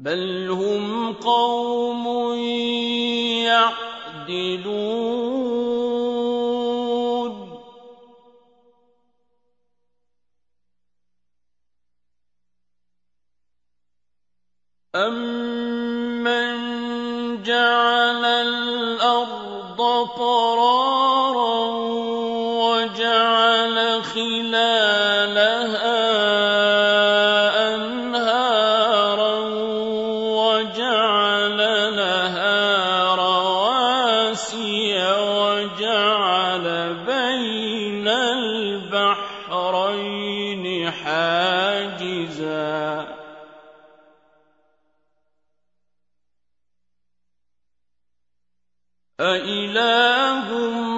بَلْ هُمْ قَوْمٌ يَعْدِلُونَ أَمَّن رَوَاسِيَ وَجَعَلَ بَيْنَ الْبَحْرَيْنِ حَاجِزًا ۗ. أَإِلَٰهٌ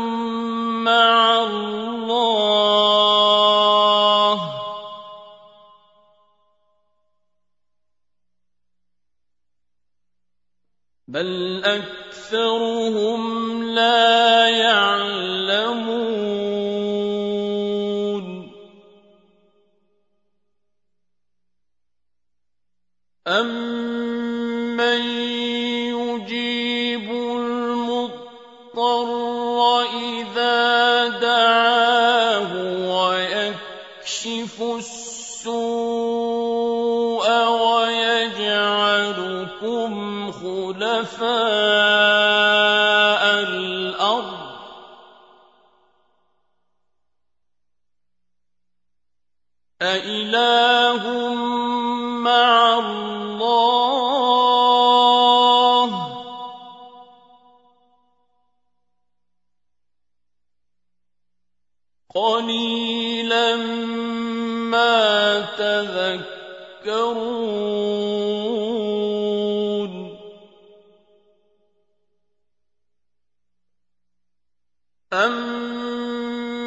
بَلْ أَكْثَرُهُمْ لَا يَعْلَمُونَ أَمَّن يُجِيبُ الْمُضْطَرَّ إِذَا دَعَاهُ وَيَكْشِفُ السُّوءَ وَيَجْعَلُكُمْ خُلَفَاءَ الْأَرْضِ ۗ. أَإِلَٰهٌ مَّعَ اللَّهِ ۚ. قَلِيلًا مَّا تَذَكَّرُونَ.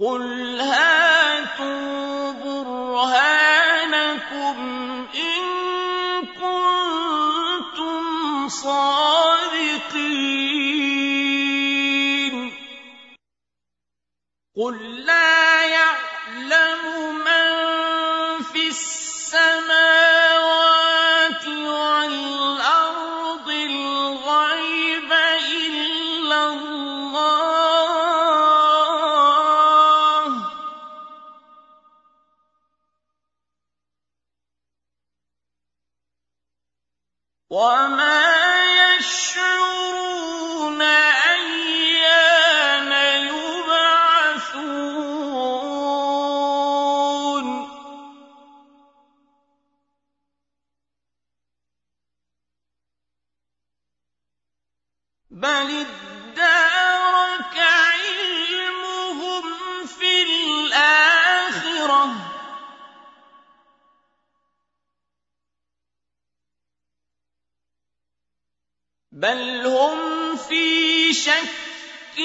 قُلْ هَاتُوا بُرْهَانَكُمْ إِن كُنتُمْ صَادِقِينَ قُل لَّا وَمَا يَشْعُرُونَ أَيَّانَ يُبْعَثُونَ بَلِ بَلْ هُمْ فِي شَكٍّ